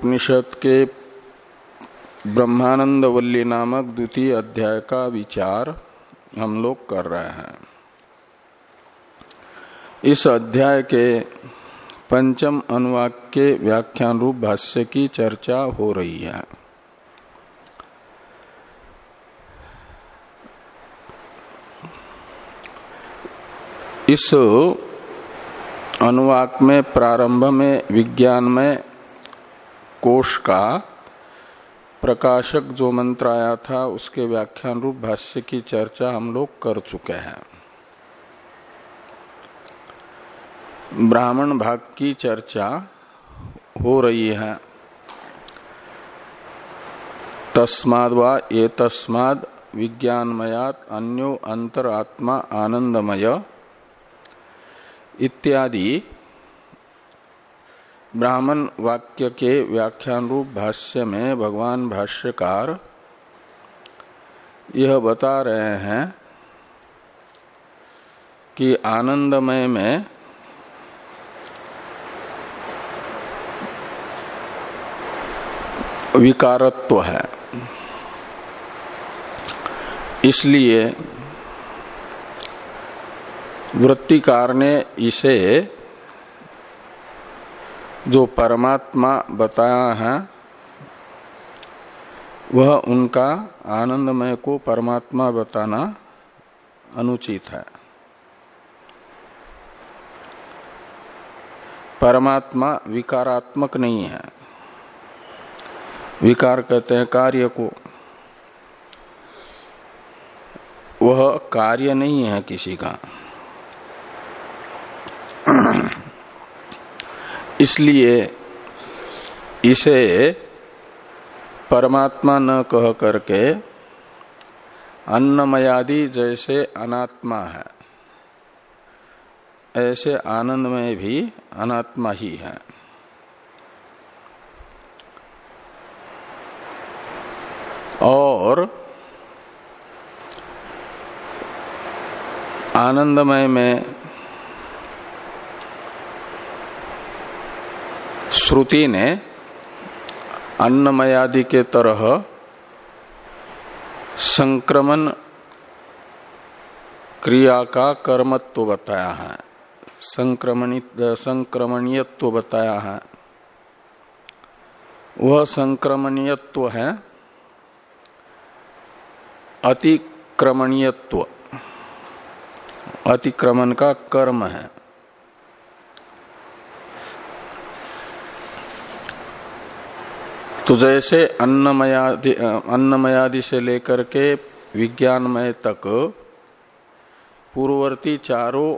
कठोपनिषद के ब्रह्मानंद वल्ली नामक द्वितीय अध्याय का विचार हम लोग कर रहे हैं। इस अध्याय के पंचम अनुवाक के व्याख्यान रूप भाष्य की चर्चा हो रही है। इस अनुवाक में, प्रारंभ में, विज्ञान में कोश का प्रकाशक जो मंत्र आया था, उसके व्याख्यान रूप भाष्य की चर्चा हम लोग कर चुके हैं। ब्राह्मण भाग की चर्चा हो रही है। तस्माद वा ये तस्माद विज्ञानमयात अन्यो अंतरात्मा आनंदमय इत्यादि। ब्राह्मण वाक्य के व्याख्यान रूप भाष्य में भगवान भाष्यकार यह बता रहे हैं कि आनंदमय में विकारत्व है। इसलिए वृत्तिकार ने इसे जो परमात्मा बताया है, वह उनका आनंदमय को परमात्मा बताना अनुचित है। परमात्मा विकारात्मक नहीं है। विकार कहते हैं कार्य को। वह कार्य नहीं है किसी का। इसलिए इसे परमात्मा न कह करके अन्नमयादि जैसे अनात्मा है, ऐसे आनंद में भी अनात्मा ही है। और आनंदमय में श्रुति ने अन्नमयादि के तरह संक्रमण क्रिया का कर्मत्व बताया है। संक्रमणित संक्रमणीयत्व बताया है। वह संक्रमणीयत्व है, अतिक्रमणीयत्व। अतिक्रमण का कर्म है। तो जैसे अन्नमयादि अन्नमयादि से लेकर के विज्ञानमय तक पूर्ववर्ती चारों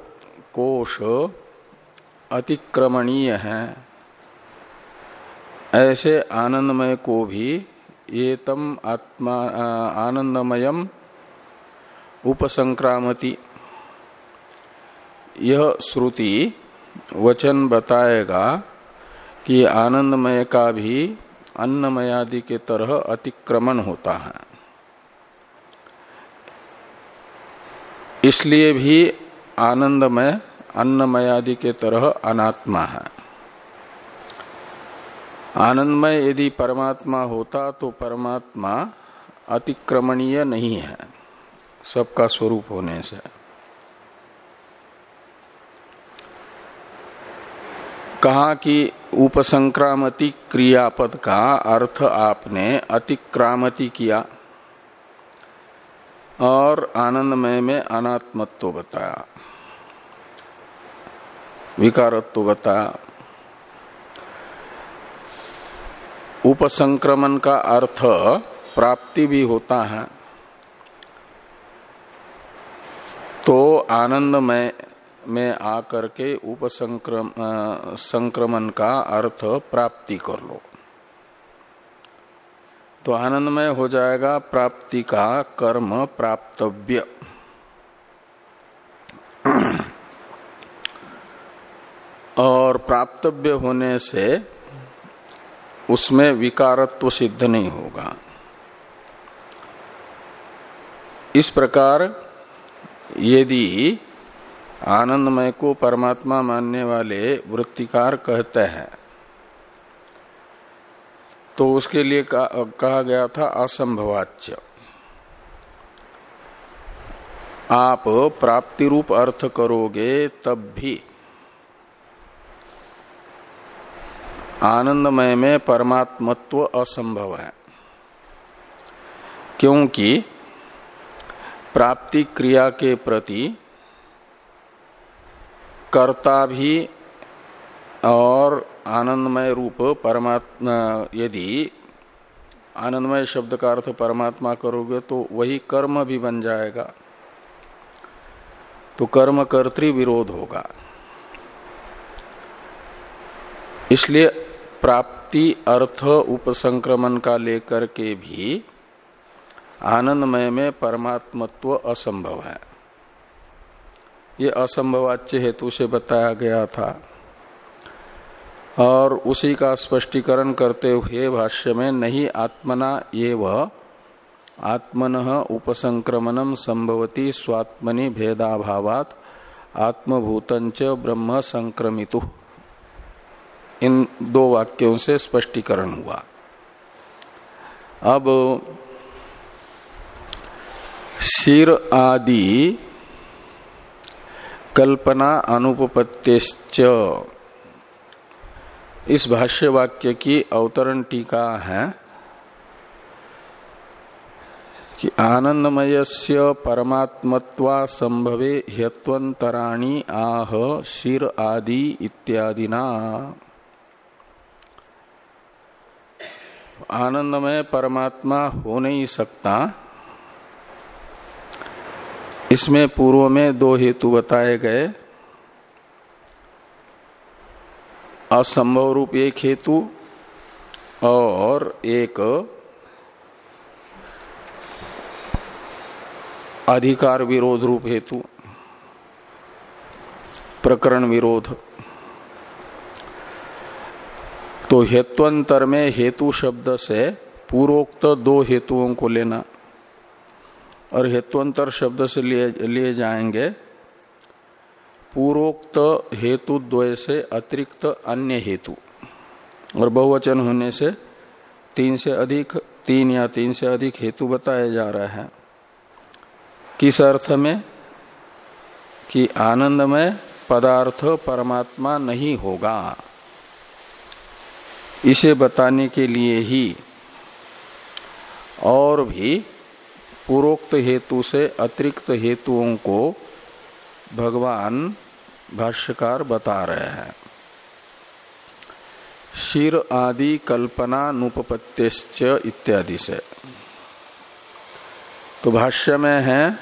कोश अतिक्रमणीय हैं। ऐसे आनंदमय को भी ये तम आत्मा आनंदमयम उपसंक्रामति। यह श्रुति वचन बताएगा कि आनंदमय का भी अन्नमयादि के तरह अतिक्रमण होता है। इसलिए भी आनंदमय, अन्नमयादि के तरह अनात्मा है। आनंदमय यदि परमात्मा होता तो परमात्मा अतिक्रमणीय नहीं है, सबका स्वरूप होने से। कहा कि उपसंक्रामति क्रियापद का अर्थ आपने अतिक्रामति किया और आनंदमय में अनात्मत्व बताया। विकारत्व बताया। उपसंक्रमण का अर्थ प्राप्ति भी होता है। तो आनंदमय में आकर के उपसंक्रम संक्रमण का अर्थ प्राप्ति कर लो। तो आनंदमय हो जाएगा प्राप्ति का कर्म प्राप्तव्य। और प्राप्तव्य होने से उसमें विकारत्व सिद्ध नहीं होगा। इस प्रकार यदि आनंदमय को परमात्मा मानने वाले वृत्तिकार कहते हैं। तो उसके लिए कहा गया था असंभवाच्य। आप प्राप्ति रूप अर्थ करोगे तब भी। आनंदमय में परमात्मत्व असंभव है। क्योंकि प्राप्ति क्रिया के प्रति कर्ता भी और आनंदमय रूप परमात्मा, यदि आनंदमय शब्द का अर्थ परमात्मा करोगे तो वही कर्म भी बन जाएगा। तो कर्म कर्तृ विरोध होगा। इसलिए प्राप्ति, अर्थ, उपसंक्रमण का लेकर के भी आनंदमय में परमात्मत्व असंभव है। ये असंभवाच्य हेतु से बताया गया था। और उसी का स्पष्टीकरण करते हुए भाष्य में, नहीं आत्मना ये आत्मन उपसंक्रमणम संभवती स्वात्मनि भेदाभावात आत्मभूतंच ब्रह्म संक्रमितु। इन दो वाक्यों से स्पष्टीकरण हुआ। अब शिर आदि कल्पना अनुपत्तिश्च इस भाष्य वाक्य की अवतरण टीका है कि आनंदमय से परमात्मत्वा संभवे ह्यत्वंतराणी आह, शिर आदि इत्यादिना। आनंदमय परमात्मा हो नहीं सकता। इसमें पूर्व में दो हेतु बताए गए। असंभव रूप एक हेतु और एक अधिकार विरोध रूप हेतु। प्रकरण विरोध। तो हेत्वंतर में हेतु शब्द से पूर्वोक्त दो हेतुओं को लेना। और हेतुअंतर शब्द से लिए लिए जाएँगे। पूर्वोक्त हेतु द्वय से अतिरिक्त अन्य हेतु। और बहुवचन होने से तीन से अधिक, तीन या तीन से अधिक हेतु बताए जा रहे हैं। किस अर्थ में? कि आनंदमय पदार्थ परमात्मा नहीं होगा। इसे बताने के लिए ही और भी पूर्वोक्त हेतु से अतिरिक्त हेतुओं को भगवान भाष्यकार बता रहे हैं। शिर आदि कल्पना नुपत्तिश्च इत्यादि से। तो भाष्य में है,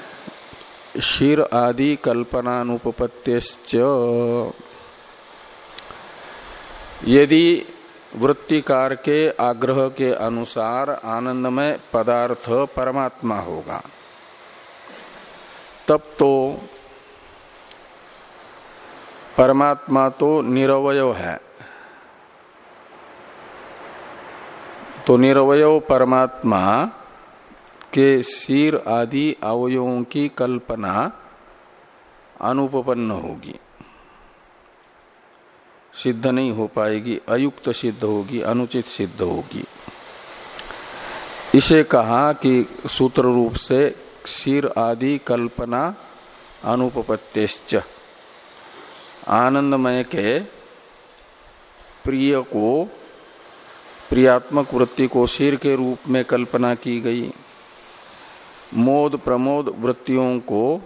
शिर आदि कल्पनानुपत्तिश्च यदि वृत्तिकार के आग्रह के अनुसार आनंदमय पदार्थ परमात्मा होगा। तब तो परमात्मा तो निरवय है। तो निरवय परमात्मा के शीर आदि अवयवों की कल्पना अनुपन्न होगी। सिद्ध नहीं हो पाएगी, अयुक्त सिद्ध होगी, अनुचित सिद्ध होगी। इसे कहा कि सूत्र रूप से क्षीर आदि कल्पना अनुपत्तिश्च आनंदमय के प्रिय को, प्रियात्मक वृत्ति को शीर के रूप में कल्पना की गई। मोद प्रमोद वृत्तियों को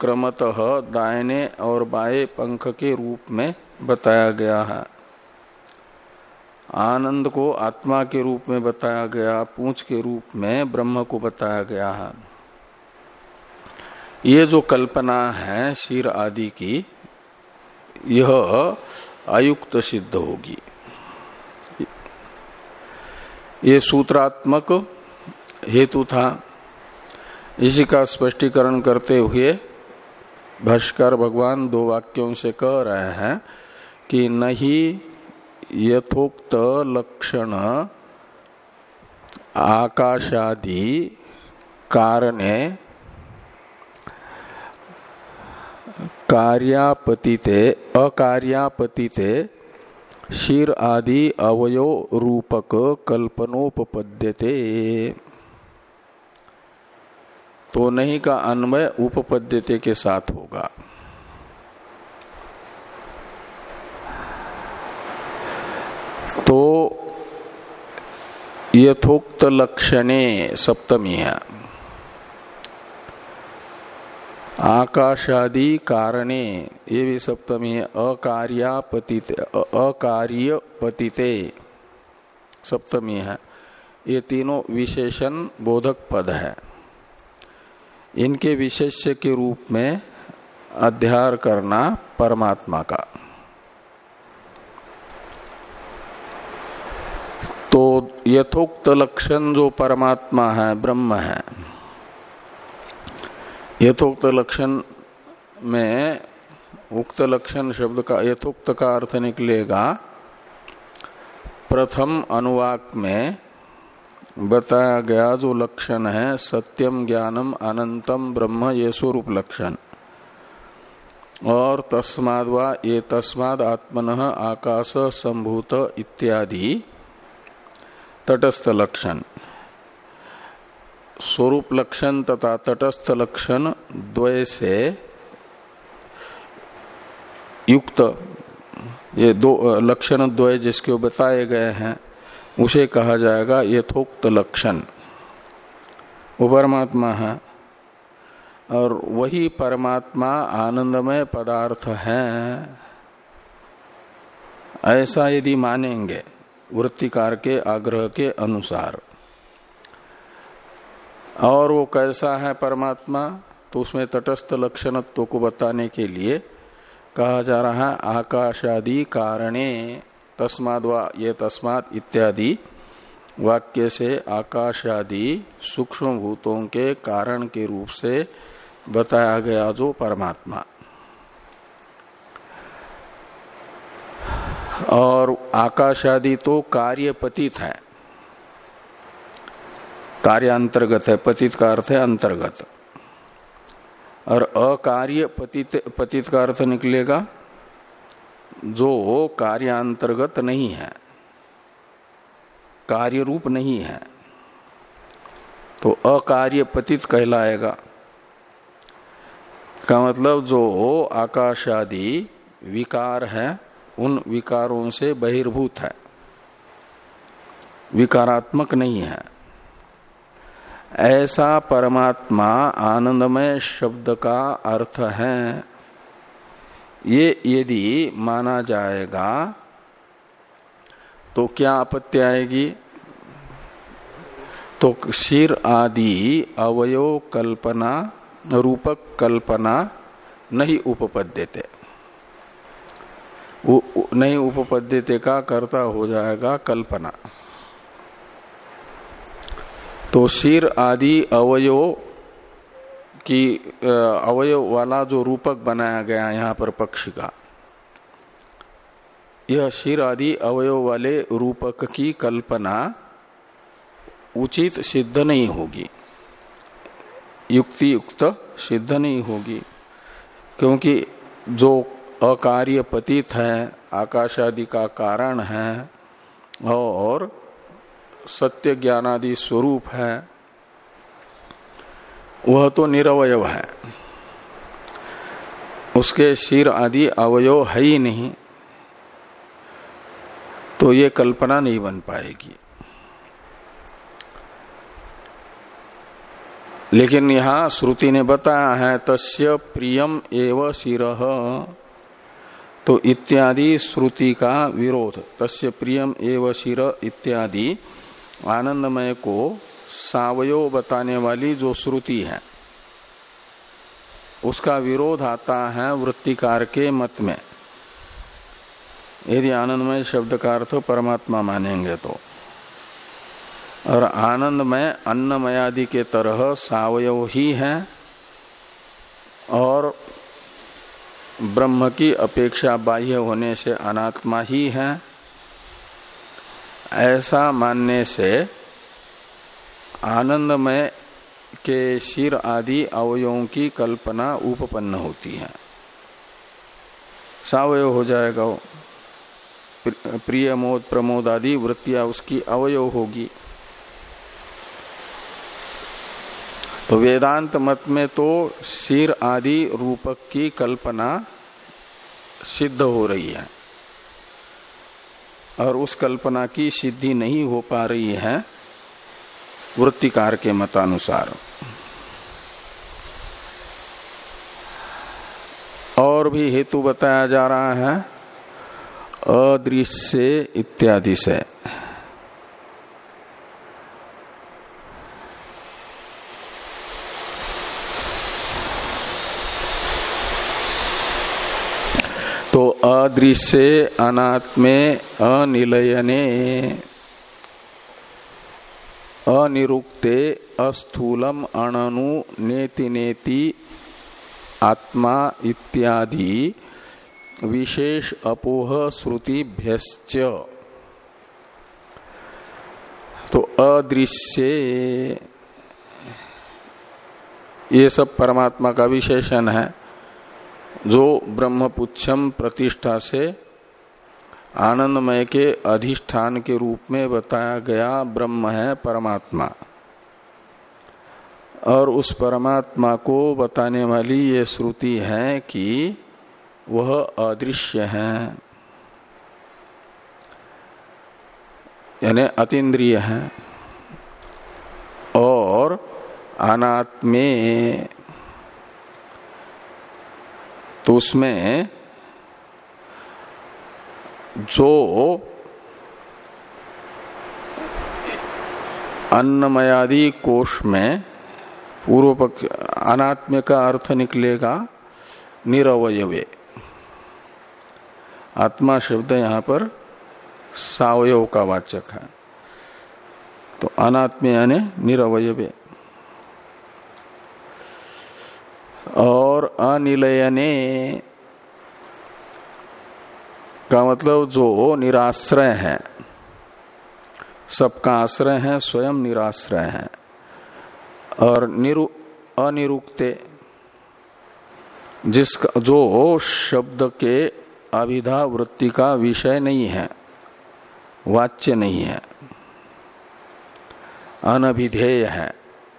क्रमतः दायने और बाए पंख के रूप में बताया गया है। आनंद को आत्मा के रूप में बताया गया, पूंछ के रूप में ब्रह्म को बताया गया है। ये जो कल्पना है शीर आदि की, यह अयुक्त सिद्ध होगी। ये सूत्रात्मक हेतु था। इसी का स्पष्टीकरण करते हुए भाष्कर भगवान दो वाक्यों से कह रहे हैं कि नहीं यथोक्त लक्षण आकाशादि कारणे कार्यापतिते, अकार्यापतिते शीर आदि अवयो रूपक कल्पनोपपद्यते। तो नहीं का अन्वय उपपद्यते के साथ होगा। तो यथोक्त लक्षणे सप्तमी है आकाशादि कारणे ये भी सप्तमी है अकार्यापतिते अकार्य पतिते सप्तमी है ये तीनों विशेषण बोधक पद है। इनके विशेष्य के रूप में अध्यार करना परमात्मा का। तो यथोक्त लक्षण जो परमात्मा है, ब्रह्म है, यथोक्त लक्षण में उक्त लक्षण शब्द का, यथोक्त का अर्थ निकलेगा, प्रथम अनुवाक में बताया गया जो लक्षण है, सत्यम ज्ञानम अनंतम ब्रह्म, ये स्वरूप लक्षण। और तस्माद ये तस्माद आत्मन आकाश, संभूत इत्यादि। तटस्थ लक्षण। स्वरूप लक्षण तथा तटस्थ लक्षण द्वय से युक्त, ये दो लक्षण द्वय जिसके बताए गए हैं, उसे कहा जाएगा यथोक्त लक्षण। वो परमात्मा है, और वही परमात्मा आनंदमय पदार्थ है, ऐसा यदि मानेंगे वृत्तिकार के आग्रह के अनुसार। और वो कैसा है परमात्मा तो उसमें तटस्थ लक्षणत्व को बताने के लिए कहा जा रहा है, आकाशादि कारणे, तस्माद वा, ये तस्माद इत्यादि वाक्य से आकाशादि सूक्ष्म भूतों के कारण के रूप से बताया गया जो परमात्मा। और आकाश आदि तो कार्य पतित है। कार्य अंतर्गत है, पतित का अर्थ है अंतर्गत। और अकार्य पतित पतित का अर्थ निकलेगा, जो कार्यांतर्गत नहीं है कार्य रूप नहीं है। तो अकार्य पतित कहलाएगा। का मतलब जो आकाश आदि विकार है उन विकारों से बहिर्भूत है। विकारात्मक नहीं है। ऐसा परमात्मा आनंदमय शब्द का अर्थ है। ये यदि माना जाएगा तो क्या आपत्ति आएगी? तो शीर आदि अवयो कल्पना, रूपक कल्पना नहीं उपपद उपपद्यते। नहीं उपपद्यते का कर्ता हो जाएगा कल्पना। तो शीर आदि अवयो कि अवयव वाला जो रूपक बनाया गया यहाँ पर पक्ष का, यह शीर आदि अवयव वाले रूपक की कल्पना उचित सिद्ध नहीं होगी। युक्ति युक्त सिद्ध नहीं होगी, क्योंकि जो अकार्य पतित है आकाश आदि का कारण है, और सत्य ज्ञानादि स्वरूप है। वह तो निरवय है। उसके शीर आदि अवयव है ही नहीं तो ये कल्पना नहीं बन पाएगी। लेकिन यहाँ श्रुति ने बताया है, तस्य प्रियम एव शिर। तो इत्यादि श्रुति का विरोध। तस्य प्रियम एव शिर इत्यादि। आनंदमय को सावयव बताने वाली जो श्रुति है, उसका विरोध आता है वृत्तिकार के मत में। यदि आनंदमय शब्द का अर्थ परमात्मा मानेंगे तो। और आनंदमय अन्नमयादि के तरह सावयव ही है, और ब्रह्म की अपेक्षा बाह्य होने से अनात्मा ही है। ऐसा मानने से आनंदमय के शिर आदि अवयवों की कल्पना उपपन्न होती है। सावयव हो जाएगा वो। प्रिय मोद प्रमोद आदि वृत्तियाँ उसकी अवयव होगी। तो वेदांत मत में तो शीर आदि रूपक की कल्पना सिद्ध हो रही है। और उस कल्पना की सिद्धि नहीं हो पा रही है वृत्तिकार के मतानुसार। और भी हेतु बताया जा रहा है, अदृश्य इत्यादि से तो अदृश्य अनात्मे अनिलयने। अनिरुक्ते अस्थूलम अणनु नेति नेति आत्मा इत्यादि विशेष अपोह श्रुतिभ्यश्च। तो अदृश्य ये सब परमात्मा का विशेषण है। जो ब्रह्मपुच्छम प्रतिष्ठा से आनंदमय के अधिष्ठान के रूप में बताया गया ब्रह्म है परमात्मा। और उस परमात्मा को बताने वाली ये श्रुति है कि वह अदृश्य है। यानी अतीन्द्रिय है। और अनात्मे तो उसमें जो अन्नमयादि कोष में पूर्व पक्ष अनात्म का अर्थ निकलेगा निरवयवे। आत्मा शब्द यहाँ पर सावयव का वाचक है। तो अनात्म यानी निरवयवे। और अनिलयने, का मतलब जो निराश्रय है। सबका आश्रय है, स्वयं निराश्रय है। और निरु, अनिरुक्ते, जिसका, जो शब्द के अभिधा वृत्ति का विषय नहीं है, वाच्य नहीं है, अनभिधेय है,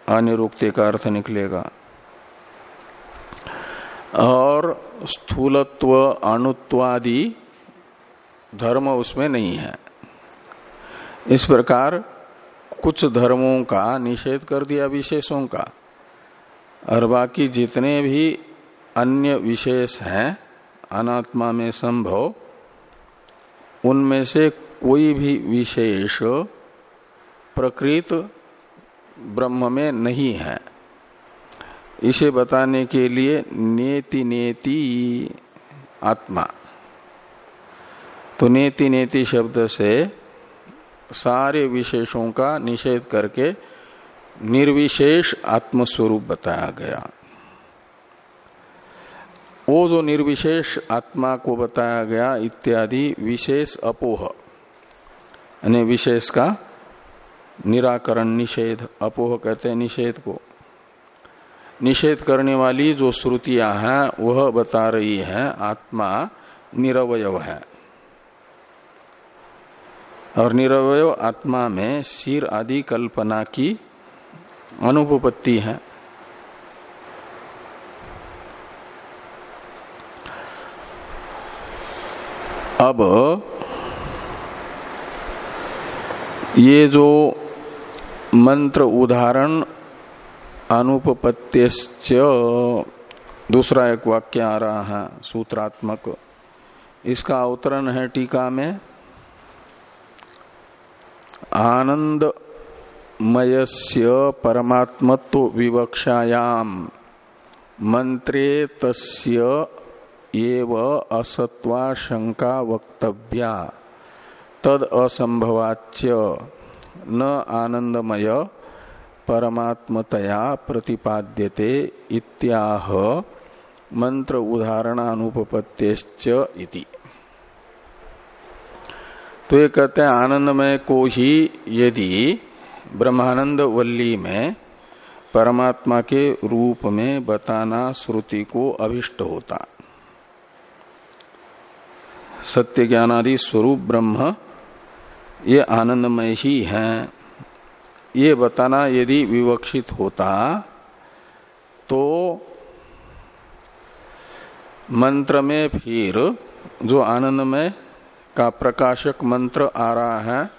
अनिरुक्ति का अर्थ निकलेगा। और स्थूलत्व, अणुत्वादि धर्म उसमें नहीं है। इस प्रकार कुछ धर्मों का निषेध कर दिया, विशेषों का। और बाकी जितने भी अन्य विशेष हैं, अनात्मा में संभव, उनमें से कोई भी विशेष प्रकृत ब्रह्म में नहीं है। इसे बताने के लिए नेति नेति आत्मा। तो नेति नेति शब्द से सारे विशेषों का निषेध करके निर्विशेष आत्मस्वरूप बताया गया। वो जो निर्विशेष आत्मा को बताया गया, इत्यादि विशेष अपोह, यानी विशेष का निराकरण, निषेध, अपोह कहते हैं निषेध को। निषेध करने वाली जो श्रुतियाँ हैं, वह बता रही है, आत्मा निरवय है। और निरवय आत्मा में शीर आदि कल्पना की अनुपत्ति है। अब ये जो मंत्र उदाहरण अनुपत्य दूसरा एक वाक्य आ रहा है, सूत्रात्मक। इसका अवतरण है टीका में, आनंदमयस्य परमात्मत्व विवक्षायाम। मंत्रे तस्य एव असत्वाशंका वक्तव्या। तद असंभवाच्य न आनंदमय। परमात्मतया प्रतिपाद्यते इत्याह मंत्र उदाहरणानुपत्तेश्च इति। तो ये कहते हैं, आनंदमय को ही यदि ब्रह्मानंद वल्ली में परमात्मा के रूप में बताना श्रुति को अभिष्ट होता। सत्य ज्ञानादि स्वरूप ब्रह्म, ये आनंदमय ही है। ये बताना यदि विवक्षित होता तो मंत्र में फिर, जो आनंदमय का प्रकाशक मंत्र आ रहा है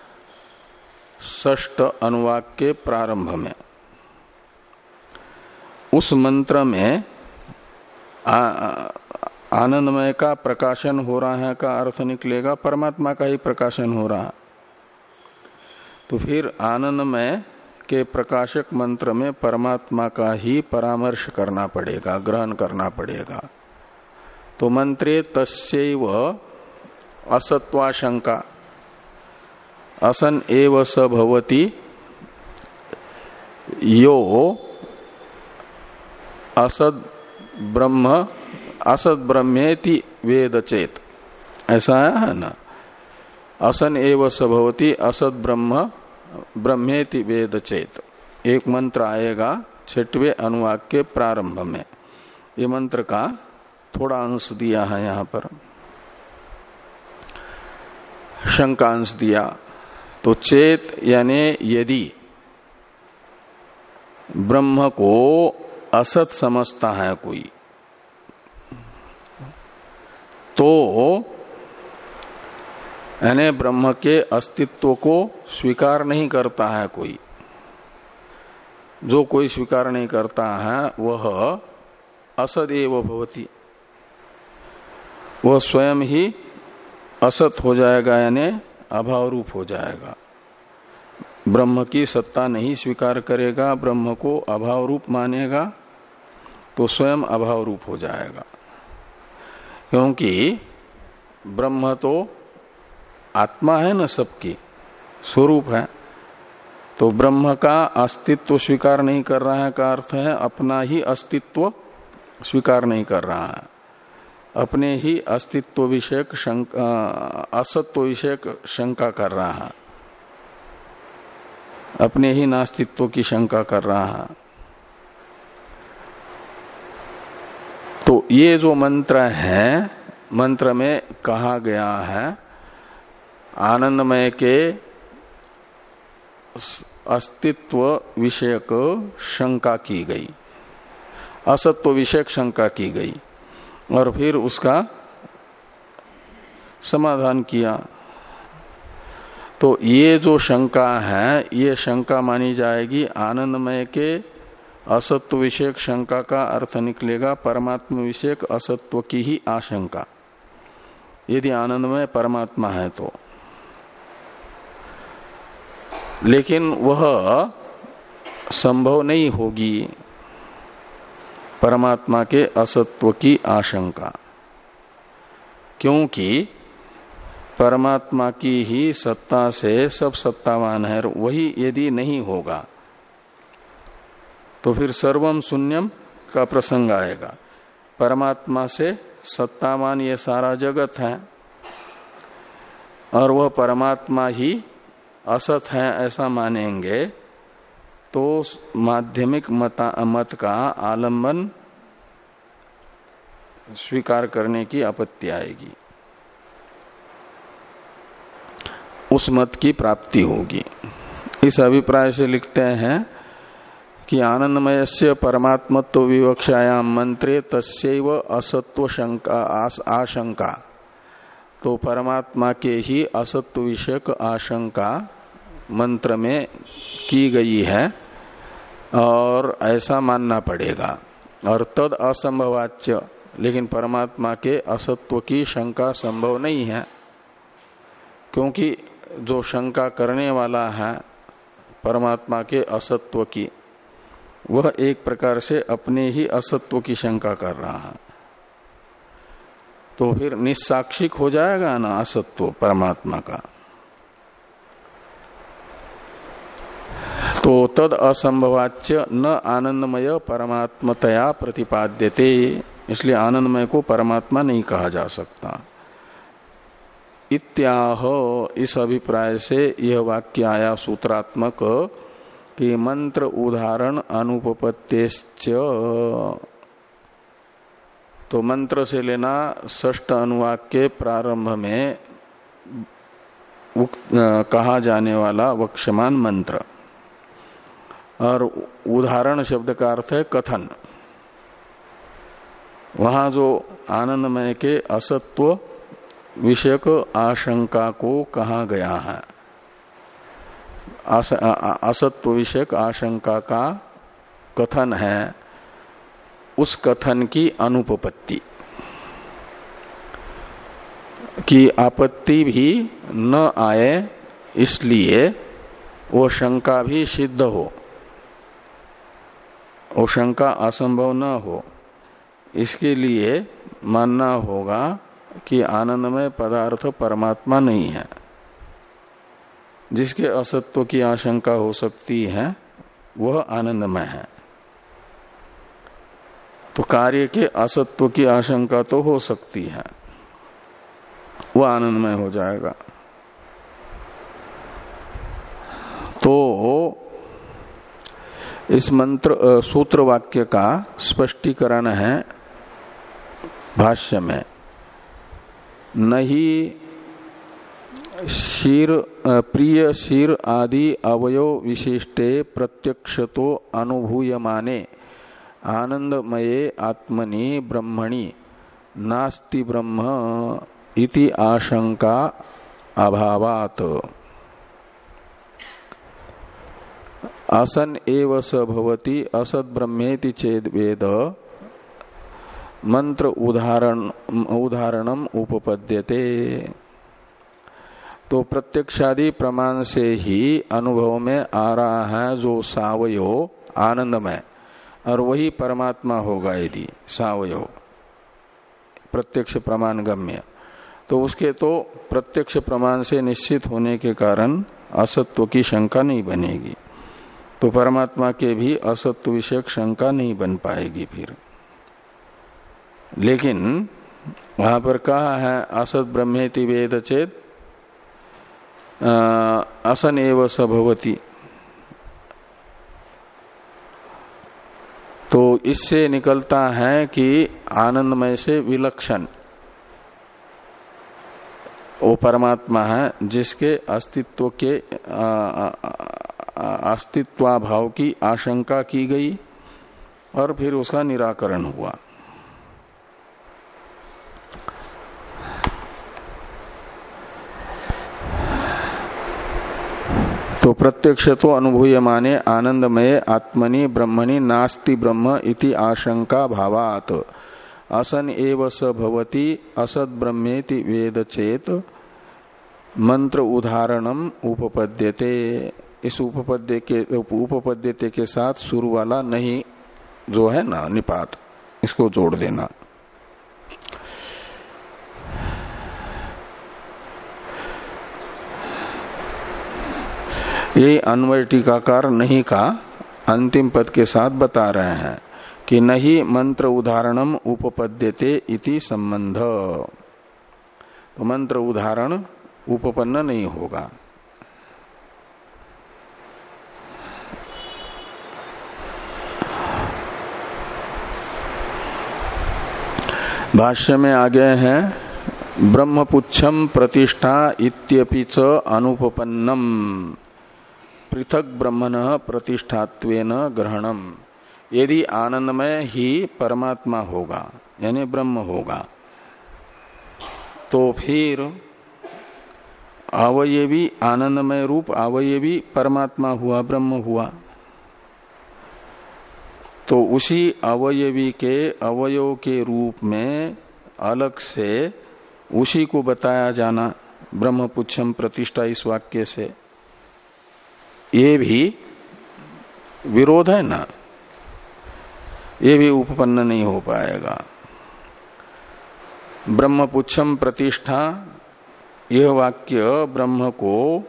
ष्ट अनुवाक के प्रारंभ में, उस मंत्र में आनंदमय का प्रकाशन हो रहा है का अर्थ निकलेगा, परमात्मा का ही प्रकाशन हो रहा तो फिर आनंदमय के प्रकाशक मंत्र में परमात्मा का ही परामर्श करना पड़ेगा, ग्रहण करना पड़ेगा। तो मंत्रे तस्व असत्वाशंका असन एव स भवती यो असद ब्रह्म, असद ब्रह्मेति वेद चेत ऐसा है ना? असन एव स भवती असद ब्रह्म ब्रह्मेति वेद चेत। एक मंत्र आएगा, छठवे अनुवाक के प्रारंभ में। ये मंत्र का थोड़ा अंश दिया है यहाँ पर। शंकांश दिया तो चेत यानी यदि ब्रह्म को असत समझता है कोई तो यानी ब्रह्म के अस्तित्व को स्वीकार नहीं करता है कोई। जो कोई स्वीकार नहीं करता है, वह असदेव भवती। वह स्वयं ही असत हो जाएगा, यानी अभाव रूप हो जाएगा। ब्रह्म की सत्ता नहीं स्वीकार करेगा, ब्रह्म को अभाव रूप मानेगा तो स्वयं अभाव रूप हो जाएगा। क्योंकि ब्रह्म तो आत्मा है ना सबकी, स्वरूप है। तो ब्रह्म का अस्तित्व स्वीकार नहीं कर रहा है का अर्थ है, अपना ही अस्तित्व स्वीकार नहीं कर रहा है। अपने ही अस्तित्व विषयक असत्व विषयक शंका कर रहा है। अपने ही नास्तित्व की शंका कर रहा है। तो ये जो मंत्र है, मंत्र में कहा गया है आनंदमय के अस्तित्व विषयक शंका की गई। असत्व विषयक शंका की गई। और फिर उसका समाधान किया। तो ये जो शंका है, ये शंका मानी जाएगी आनंदमय के असत्व विषयक शंका का अर्थ निकलेगा, परमात्मा विषयक असत्व की ही आशंका। यदि आनंदमय परमात्मा है तो। लेकिन वह संभव नहीं होगी परमात्मा के असत्व की आशंका। क्योंकि परमात्मा की ही सत्ता से सब सत्तावान है वही यदि नहीं होगा तो फिर सर्वम शून्यम का प्रसंग आएगा। परमात्मा से सत्तावान ये सारा जगत है और वह परमात्मा ही असत है ऐसा मानेंगे तो माध्यमिक मत का आलंबन स्वीकार करने की आपत्ति आएगी। उस मत की प्राप्ति होगी। इस अभिप्राय से लिखते हैं कि आनंदमय से परमात्मत्व विवक्षायाम मंत्रे तस्व असत्व शंका आस, आशंका। तो परमात्मा के ही असत्व विषयक आशंका मंत्र में की गई है, और ऐसा मानना पड़ेगा। और तद असंभवाच्य, लेकिन परमात्मा के असत्व की शंका संभव नहीं है, क्योंकि जो शंका करने वाला है, परमात्मा के असत्व की, वह एक प्रकार से अपने ही असत्व की शंका कर रहा है। तो फिर निस्साक्षिक हो जाएगा ना असत्व परमात्मा का? तो तद असंभवाच्य न आनंदमय परमात्मतया प्रतिपाद्यते। इसलिए आनंदमय को परमात्मा नहीं कहा जा सकता। इत्याह, इस अभिप्राय से यह वाक्य आया सूत्रात्मक कि मंत्र उदाहरण अनुपत्य तो मंत्र से लेना ष्ट अनुवाक के प्रारंभ में कहा जाने वाला वक्षमान मंत्र। और उदाहरण शब्द का अर्थ है कथन। वहाँ जो आनंदमय के असत्व विषयक आशंका को कहा गया है। असत्व विषयक आशंका का कथन है। उस कथन की अनुपपत्ति। की आपत्ति भी न आए इसलिए वो शंका भी सिद्ध हो। वो शंका असंभव न हो। इसके लिए मानना होगा कि आनंदमय पदार्थ परमात्मा नहीं है। जिसके असत्व की आशंका हो सकती है, वह आनंदमय है। तो कार्य के असत्व की आशंका तो हो सकती है। वह आनंदमय हो जाएगा। तो इस मंत्र सूत्र वाक्य का स्पष्टीकरण है भाष्य में। नहीं शीर प्रिय शीर आदि अवयव विशिष्टे प्रत्यक्ष तो अनुभूयमाने, आनंदमये आत्मनि ब्रह्मणि, नास्ति ब्रह्म इति आशंका अभावात। असन एव स भवति असद ब्रह्मेति चेद वेद। मंत्र उदाहरण उदाहरणम उपपद्यते। तो प्रत्यक्षादि प्रमाण से ही अनुभव में आ रहा है जो सावयो आनंदमय। और वही परमात्मा होगा यदि सावयो। प्रत्यक्ष प्रमाण गम्य। तो उसके तो प्रत्यक्ष प्रमाण से निश्चित होने के कारण असत्व की शंका नहीं बनेगी। तो परमात्मा के भी असत्व विषयक शंका नहीं बन पाएगी फिर। लेकिन वहाँ पर कहा है, असत ब्रह्मेति वेद चेत असन एव सभवती तो इससे निकलता है कि आनंदमय से विलक्षण वो परमात्मा है जिसके अस्तित्व के अस्तित्वाभाव की आशंका की गई और फिर उसका निराकरण हुआ। तो प्रत्यक्ष तो अनुभूय माने आनंदमय, आत्मनि ब्रह्मणि नास्ति ब्रह्म इति आशंका भावात। असन एव स भवती, असद ब्रह्मेति वेद चेत। मंत्र उदाहरणम उपपद्यते। इस उपपद्य के उपपद्यते के साथ शुरू वाला नहीं, जो है ना, निपात। इसको जोड़ देना। ये अन्वय टीकाकार नहीं का अंतिम पद के साथ बता रहे हैं कि नहीं मंत्र उदाहरणम उपपद्यते इति संबंध। तो मंत्र उदाहरण उपपन्न नहीं होगा। भाष्य में आगे हैं ब्रह्मपुच्छम प्रतिष्ठा इत्यपि च अनुपन्नम पृथक ब्रह्मण प्रतिष्ठात्वेन ग्रहणम। यदि आनंदमय ही परमात्मा होगा, यानी ब्रह्म होगा तो फिर अवयवी आनंदमय रूप अवयवी परमात्मा हुआ, ब्रह्म हुआ। तो उसी अवयवी के अवयव के रूप में अलग से उसी को बताया जाना ब्रह्मपुच्छम प्रतिष्ठा इस वाक्य से। ये भी विरोध है ना? ये भी उपपन्न नहीं हो पाएगा। ब्रह्मपुच्छम प्रतिष्ठा, यह वाक्य ब्रह्म को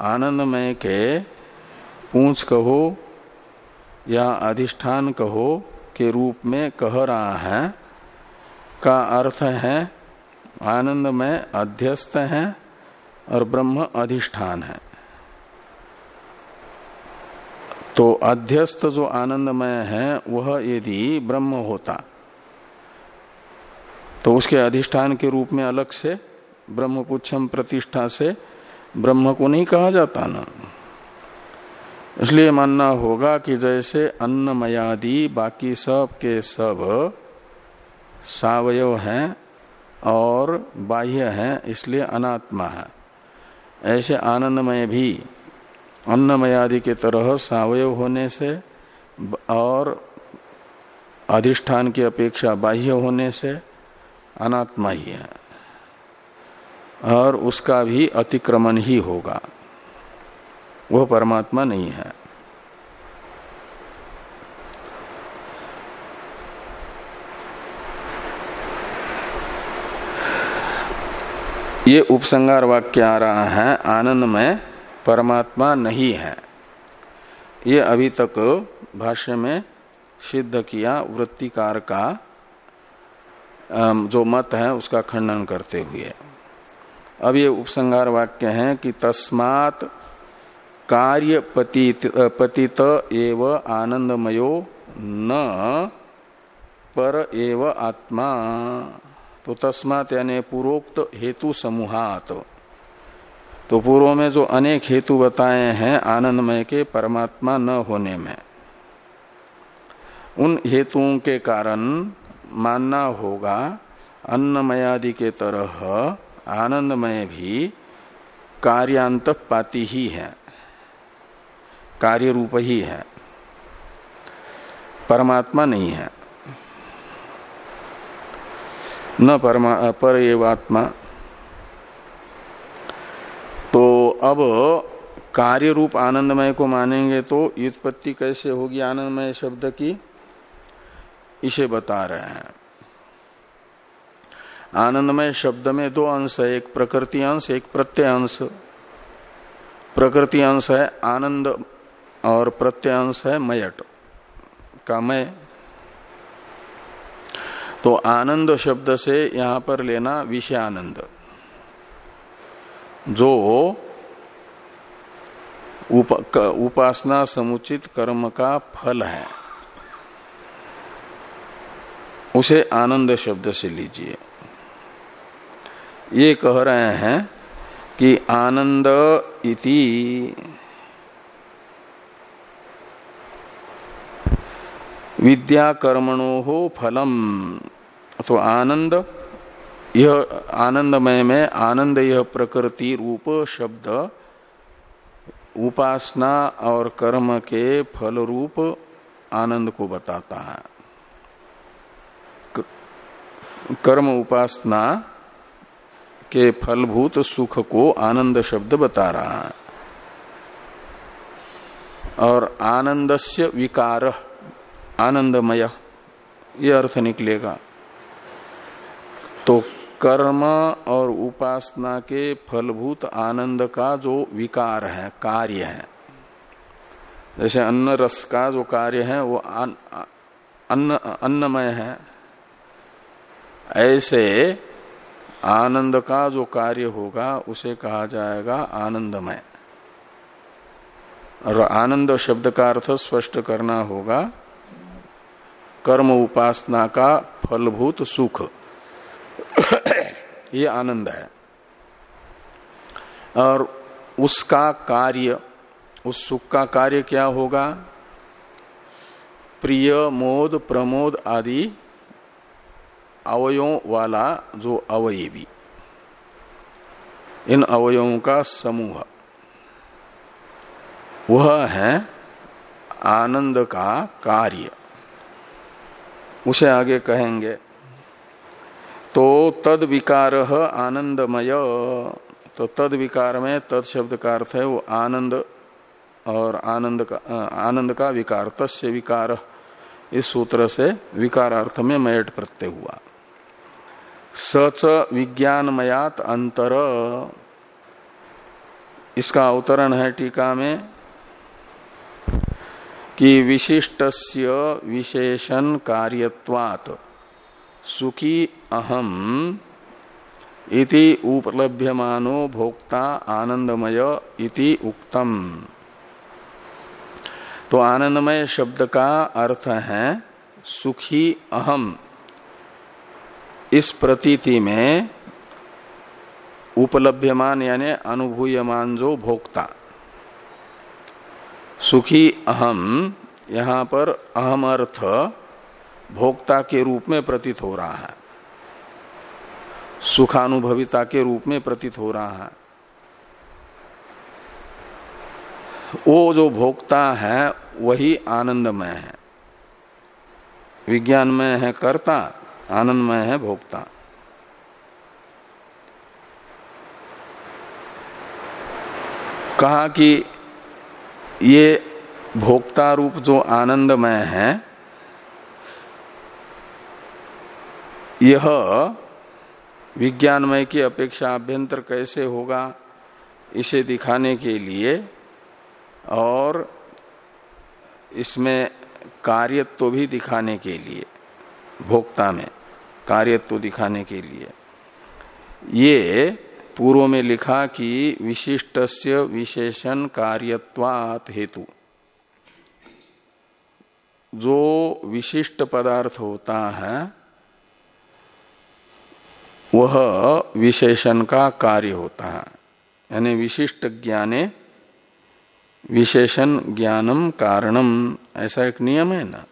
आनंदमय के पूंछ कहो या अधिष्ठान कहो के रूप में कह रहा है, का अर्थ है आनंदमय अध्यस्त है और ब्रह्म अधिष्ठान है। तो अध्यस्त जो आनंदमय है, वह यदि ब्रह्म होता तो उसके अधिष्ठान के रूप में अलग से ब्रह्मपुच्छम प्रतिष्ठा से ब्रह्म को नहीं कहा जाता ना। इसलिए मानना होगा कि जैसे अन्नमयादि, बाकी सब के सब सावयव हैं और बाह्य हैं, इसलिए अनात्मा है। ऐसे आनंदमय भी अन्नमयादि के तरह सावयव होने से और अधिष्ठान की अपेक्षा बाह्य होने से अनात्मा ही है। और उसका भी अतिक्रमण ही होगा। वह परमात्मा नहीं है। ये उपसंगार वाक्य आ रहा है आनंद में परमात्मा नहीं है। ये अभी तक भाष्य में सिद्ध किया वृत्तिकार का जो मत है, उसका खंडन करते हुए। अब ये उपसंगार वाक्य है कि तस्मात कार्य पतित, पतित एव आनंदमयो न पर एव आत्मा। तो तस्मात यानी पूर्वोक्त हेतु समूहात। तो पूर्व में जो अनेक हेतु बताए हैं आनंदमय के परमात्मा न होने में। उन हेतुओं के कारण मानना होगा अन्नमयादि के तरह आनंदमय भी कार्यांत पाती ही है। कार्य रूप ही है। परमात्मा नहीं है। न परमा, पर एवात्मा तो अब कार्य रूप आनंदमय को मानेंगे तो युत्पत्ति कैसे होगी? आनंदमय शब्द की इसे बता रहे हैं। आनंदमय शब्द में दो अंश है, एक प्रकृति अंश, एक प्रत्यय अंश। प्रकृति अंश है आनंद और प्रत्यय अंश है मयट का मय तो आनंद शब्द से यहाँ पर लेना विषय आनंद जो उप, उपासना समुचित कर्म का फल है उसे आनंद शब्द से लीजिए। ये कह रहे हैं कि आनंद इति विद्या कर्मणो हो फलम। तो आनंद यह आनंदमय में आनंद यह प्रकृति रूप शब्द, उपासना और कर्म के फल रूप आनंद को बताता है। कर्म उपासना के फलभूत सुख को आनंद शब्द बता रहा है। और आनंदस्य विकार। आनंदमय, ये अर्थ निकलेगा। तो कर्म और उपासना के फलभूत आनंद का जो विकार है, कार्य है। जैसे अन्न रस का जो कार्य है, वो अन्न, अन्नमय है। ऐसे आनंद का जो कार्य होगा, उसे कहा जाएगा आनंदमय। और आनंद शब्द का अर्थ स्पष्ट करना होगा कर्म उपासना का फलभूत सुख। ये आनंद है। और उसका कार्य, उस सुख का कार्य क्या होगा? प्रिय, मोद, प्रमोद आदि अवयों वाला जो अवयवी। इन अवयवों का समूह। वह है आनंद का कार्य। उसे आगे कहेंगे। तो तद विकार आनंदमय। तो तद विकार में तद शब्द का अर्थ है वो आनंद और आनंद का आनंद का विकार, तस्य विकार। इस सूत्र से विकार अर्थ में मयट प्रत्यय हुआ। सच विज्ञानमयात अंतर। इसका अवतरण है टीका में। कि विशिष्टस्य विशेषण कार्यत्वात्। सुखी अहम इति उपलभ्यमानो भोक्ता आनंदमय इति उक्तम। तो आनंदमय शब्द का अर्थ है, सुखी अहम। इस प्रतीति में उपलभ्यमान यानी अनुभूयमान जो भोक्ता। सुखी अहम, यहाँ पर अहम अर्थ भोक्ता के रूप में प्रतीत हो रहा है। सुखानुभविता के रूप में प्रतीत हो रहा है। वो जो भोक्ता है, वही आनंदमय है। विज्ञानमय है कर्ता, आनंदमय है भोक्ता। कहा कि ये भोक्ता रूप जो आनंदमय है, यह विज्ञानमय की अपेक्षा अभ्यंतर कैसे होगा इसे दिखाने के लिए और इसमें कार्यत्व भी दिखाने के लिए, भोक्ता में कार्यत्व दिखाने के लिए। ये पूर्व में लिखा कि विशिष्ट विशेषण कार्यत्वात हेतु। जो विशिष्ट पदार्थ होता है, वह विशेषण का कार्य होता है। यानी विशिष्ट ज्ञाने विशेषण ज्ञानम कारणम, ऐसा एक नियम है ना?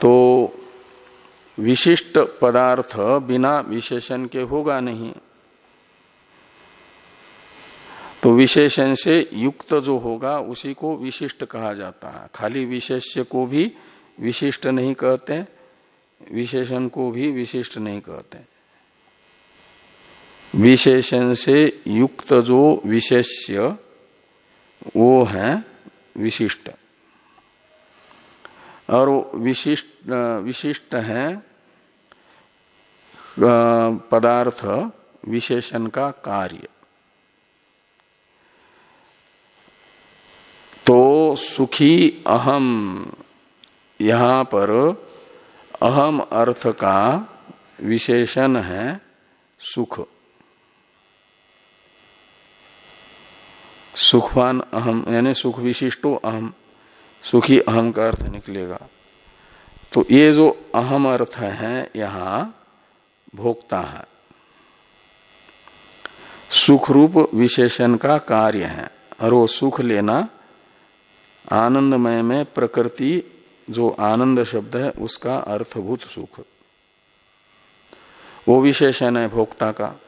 तो विशिष्ट पदार्थ बिना विशेषण के होगा नहीं। तो विशेषण से युक्त जो होगा, उसी को विशिष्ट कहा जाता है। खाली विशेष्य को भी विशिष्ट नहीं कहते, विशेषण को भी विशिष्ट नहीं कहते। विशेषण से युक्त जो विशेष्य, वो है विशिष्ट। और विशिष्ट विशिष्ट है पदार्थ विशेषण का कार्य। तो सुखी अहम, यहाँ पर अहम अर्थ का विशेषण है सुख। सुखवान अहम, यानी सुख विशिष्टो अहम। सुखी अहम का अर्थ निकलेगा। तो ये जो अहम अर्थ है, यहाँ भोक्ता है। सुख रूप विशेषण का कार्य है, और वो सुख लेना आनंदमय में प्रकृति, जो आनंद शब्द है, उसका अर्थभूत सुख। वो विशेषण है भोक्ता का।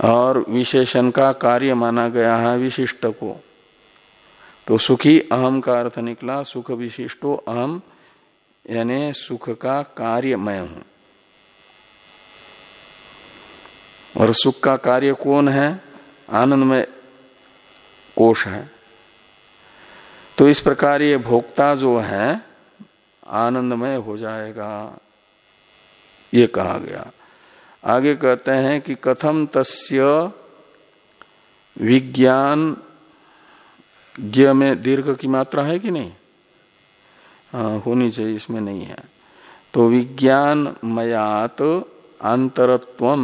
और विशेषण का कार्य माना गया है विशिष्ट को। तो सुखी अहम का अर्थ निकला, सुख विशिष्टो अहम, यानी सुख का कार्य मैं हूँ। और सुख का कार्य कौन है? आनंदमय कोष है। तो इस प्रकार ये भोक्ता जो है, आनंदमय हो जाएगा, ये कहा गया। आगे कहते हैं कि कथम तस्य विज्ञान ज्ञ में दीर्घ की मात्रा है कि नहीं? हाँ होनी चाहिए, इसमें नहीं है। तो विज्ञान मयात अंतरत्व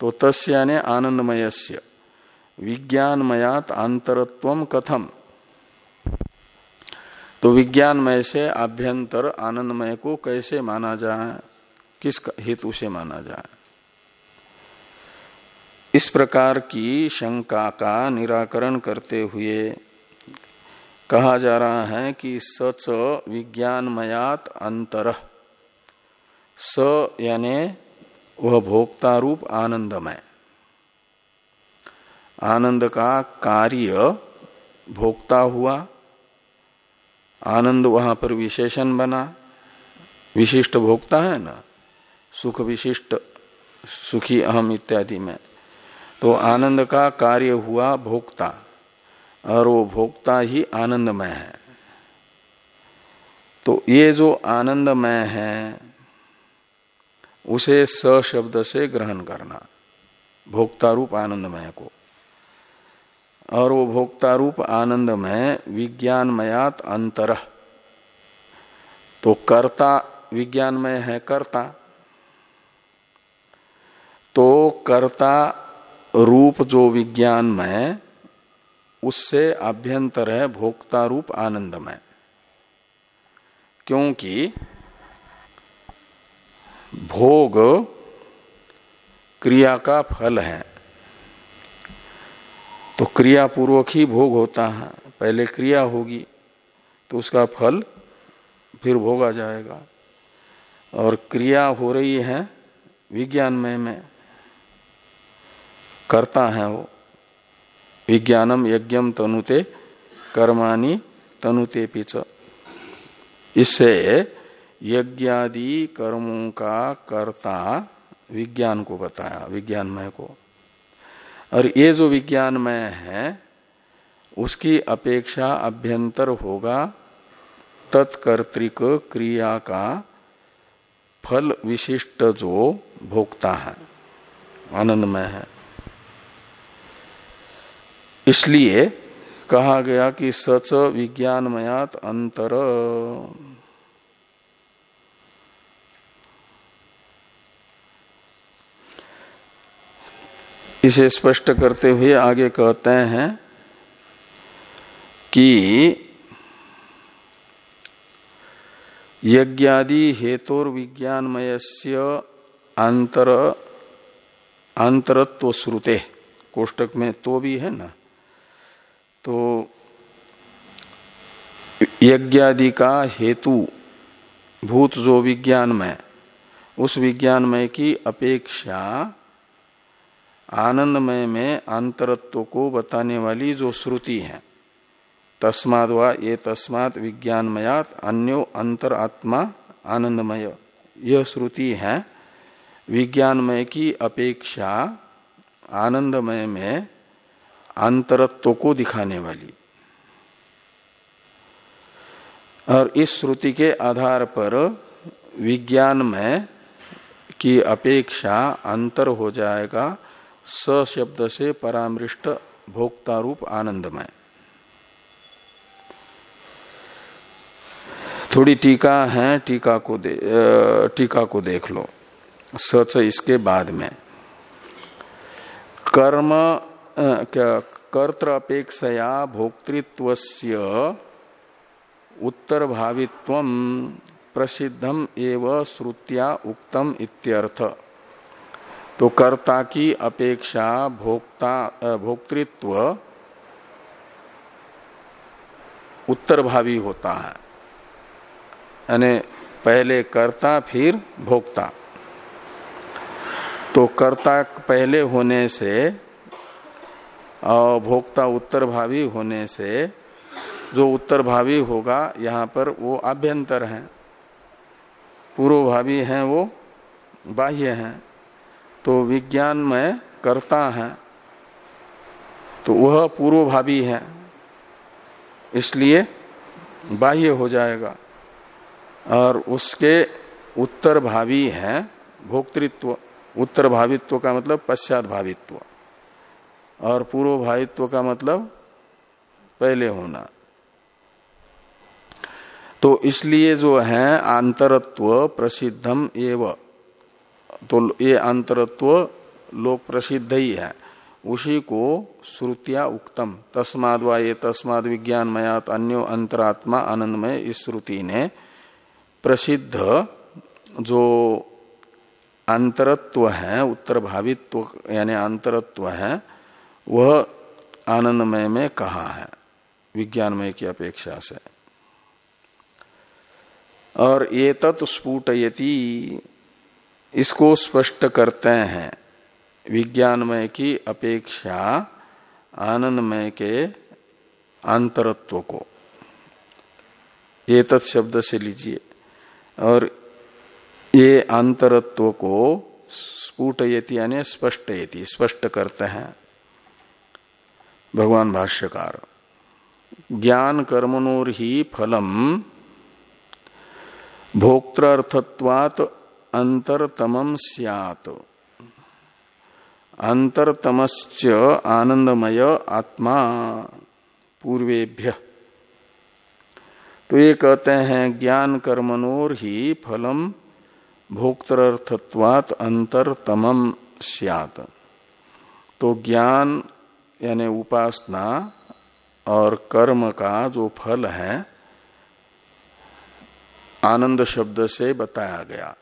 तो तस्य यानी आनंदमयस्य। विज्ञानमयात अंतरत्व कथम? तो विज्ञानमय से आभ्यंतर आनंदमय को कैसे माना जाए? किस हेतु से माना जाए? इस प्रकार की शंका का निराकरण करते हुए कहा जा रहा है कि सच विज्ञानमयात अंतर, स यानी वह भोक्ता रूप आनंदमय। आनंद का कार्य भोक्ता हुआ, आनंद वहाँ पर विशेषण बना। विशिष्ट भोक्ता है ना, सुख विशिष्ट, सुखी अहम इत्यादि में। तो आनंद का कार्य हुआ भोक्ता, और वो भोक्ता ही आनंदमय है। तो ये जो आनंदमय है, उसे स शब्द से ग्रहण करना, भोक्ता रूप आनंदमय को। और वो भोक्ता रूप आनंदमय विज्ञानमयात अंतर। तो कर्ता विज्ञानमय है कर्ता। तो कर्ता रूप जो विज्ञानमय उससे अभ्यंतर है, भोक्ता रूप आनंदमय। क्योंकि भोग क्रिया का फल है। तो क्रिया पूर्वक ही भोग होता है। पहले क्रिया होगी तो उसका फल फिर भोगा जाएगा। और क्रिया हो रही है विज्ञानमय में। करता है वो। विज्ञानम यज्ञम तनुते, कर्माणी तनुते पिच। इससे यज्ञादि कर्मों का कर्ता विज्ञान को बताया, विज्ञानमय को। और ये जो विज्ञानमय है, उसकी अपेक्षा अभ्यंतर होगा तत्कर्तृक क्रिया का फल विशिष्ट जो भोक्ता है, आनंदमय है। इसलिए कहा गया कि सच विज्ञानमयात अंतर। इसे स्पष्ट करते हुए आगे कहते हैं कि यज्ञादि हेतुर विज्ञानमय अंतर अंतरत्व श्रुते कोष्टक में तो भी है ना? तो यज्ञादि का हेतु, भूत जो विज्ञानमय उस विज्ञानमय की अपेक्षा आनंदमय में अंतरत्व को बताने वाली जो श्रुति है, तस्माद व ये तस्मात विज्ञानमयात अन्यो अंतर आत्मा आनंदमय। यह श्रुति है, विज्ञानमय की अपेक्षा आनंदमय में अंतरत्व को दिखाने वाली। और इस श्रुति के आधार पर विज्ञानमय की अपेक्षा अंतर हो जाएगा स शब्द से परामृष्ट भोक्ता रूप आनंदमय। थोड़ी टीका है, टीका को दे टीका को देख लो। सच इसके बाद में। कर्म अपेक्षया भोक्तृत्व उत्तर भावित्व प्रसिद्धम एवं श्रुत्या उक्तम इत्यर्थ। तो कर्ता की अपेक्षा भोक्ता भोक्तृत्व उत्तर भावी होता है। यानी पहले कर्ता, फिर भोक्ता। तो कर्ता पहले होने से भोक्ता उत्तर भावी होने से जो उत्तर भावी होगा, यहाँ पर वो आभ्यंतर है। पूर्व भावी है, वो बाह्य है। तो विज्ञान में करता है। तो वह पूर्व भावी है। इसलिए बाह्य हो जाएगा। और उसके उत्तर भावी है, भोक्तृत्व उत्तर भावित्व का मतलब पश्चात भावित्व और पूर्व भावित्व का मतलब पहले होना। तो इसलिए जो है आंतरत्व प्रसिद्धम एवं तो ये अंतरत्व लोक प्रसिद्ध ही है। उसी को श्रुतिया उक्तम। तस्माद वा ये तस्माद विज्ञान मयात अन्यो अंतरात्मा आनंदमय इस श्रुति ने प्रसिद्ध जो अंतरत्व है, उत्तर भावित्व, यानी अंतरत्व है वह आनंदमय में कहा है? विज्ञानमय की अपेक्षा से। और ये तत्स्फुटयती इसको स्पष्ट करते हैं। विज्ञानमय की अपेक्षा आनंदमय के अंतरत्व को। ये तत्शब्द से लीजिए। और ये अंतरत्व को स्फुटयति यानी स्पष्टयति, स्पष्ट करते हैं। भगवान भाष्यकार, ज्ञान कर्मणोर ही फलम भोक्तर्थत्वात अंतरतमम सियात। अंतरतमश्च आनंदमय आत्मा पूर्वेभ्य। तो ये कहते हैं, ज्ञान कर्मणोर ही फलम भोक्तर्थत्वात अंतरतमम सियात। तो ज्ञान यानी उपासना और कर्म का जो फल है, आनंद शब्द से बताया गया।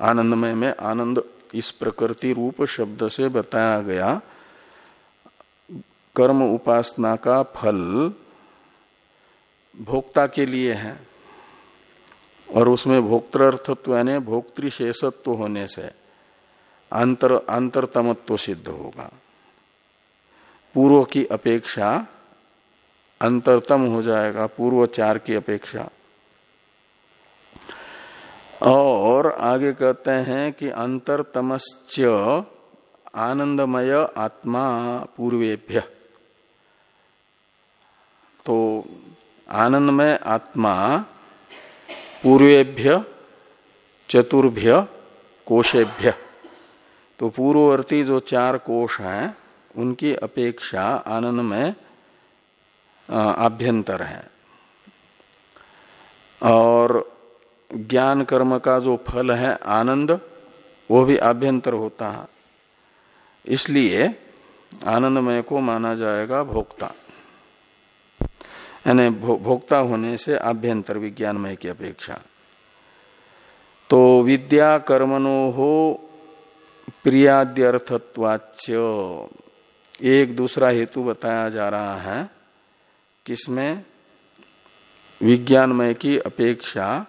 आनंदमय में आनंद इस प्रकृति रूप शब्द से बताया गया। कर्म उपासना का फल भोक्ता के लिए है और उसमें भोक्तृर्थत्व यानी भोक्तृशेषत्व होने से अंतर अंतरतमत्व सिद्ध होगा। पूर्व की अपेक्षा अंतरतम हो जाएगा पूर्व चार की अपेक्षा। और आगे कहते हैं कि अंतरतमश्च आनंदमय आत्मा पूर्वेभ्य। तो आनंदमय आत्मा पूर्वेभ्य, चतुर्भ्य, कोशेभ्य। तो पूर्ववर्ती जो चार कोश हैं उनकी अपेक्षा आनंद में आभ्यंतर है। और ज्ञान कर्म का जो फल है आनंद वो भी आभ्यंतर होता है। इसलिए आनंदमय को माना जाएगा भोक्ता। यानी भो, भोक्ता होने से आभ्यंतर विज्ञानमय की अपेक्षा। तो विद्या कर्मनो हो प्रियाद्यर्थत्वाच्य। एक दूसरा हेतु बताया जा रहा है किसमें? विज्ञानमय की अपेक्षा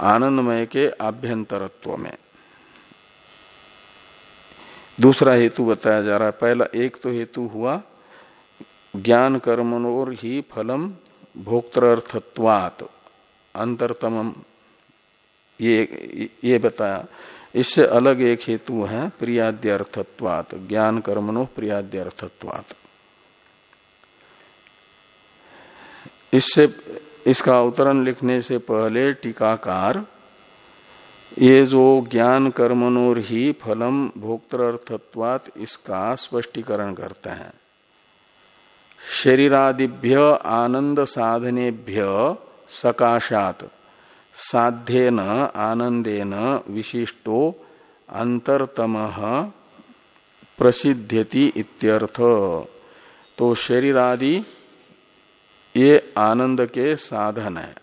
आनंदमय के आभ्यंतरत्व में। दूसरा हेतु बताया जा रहा है। पहला, एक तो हेतु हुआ ज्ञान कर्मनोर ही फलम भोक्तर्थत्वात। अंतरतम ये ये बताया। इससे अलग एक हेतु है प्रियाद्यर्थत्वात। ज्ञान कर्मणो प्रियाद्यर्थत्वात। इससे, इसका अवतरण लिखने से पहले टीकाकार, ये जो ज्ञान कर्मणोर ही फलम भोक्तर्थत्वात इसका स्पष्टीकरण करते हैं। शरीरादिभ्य, आनंद साधनेभ्य, सकाशात। साध्येन, आनंदेन विशिष्टो अंतरतम प्रसिद्ध्यति इत्यर्थ। तो शरीर आदि ये आनंद के साधन है।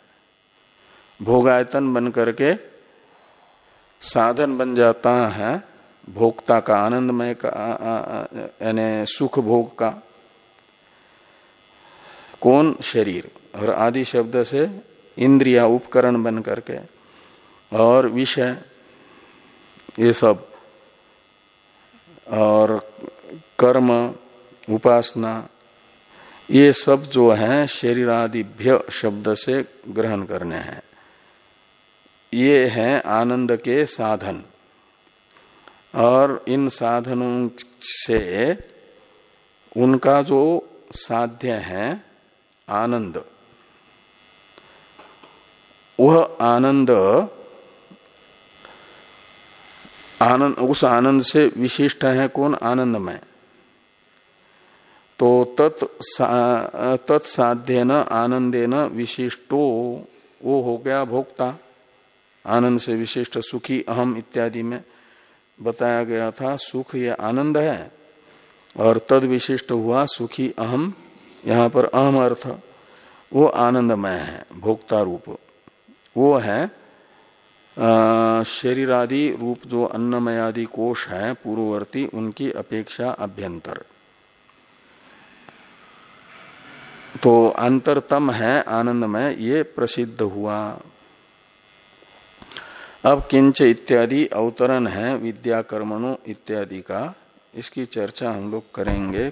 भोगायतन बन करके साधन बन जाता है, भोक्ता का आनंदमय का यानी सुख भोग का। कौन? शरीर। और आदि शब्द से इंद्रिया उपकरण बन करके और विषय, ये सब। और कर्म, उपासना, ये सब जो है, शरीरादिभ्य शब्द से ग्रहण करने हैं। ये हैं आनंद के साधन। और इन साधनों से उनका जो साध्य है, आनंद। वह आनंद आनंद, उस आनंद से विशिष्ट है कौन? आनंदमय। तो तत् तत्साध्य न आनंदे न विशिष्टो, वो हो गया भोक्ता। आनंद से विशिष्ट, सुखी, अहम इत्यादि में बताया गया था, सुख ये आनंद है, और तद विशिष्ट हुआ सुखी, अहम, यहाँ पर अहम अर्थ, वो आनंदमय है, भोक्ता रूप। वो है शरीर आदि रूप जो अन्नमय आदि कोष है, पूर्ववर्ती, उनकी अपेक्षा अभ्यंतर। तो अंतरतम है, आनंदमय, ये प्रसिद्ध हुआ। अब किंच इत्यादि अवतरण है विद्या कर्मणु इत्यादि का, इसकी चर्चा हम लोग करेंगे।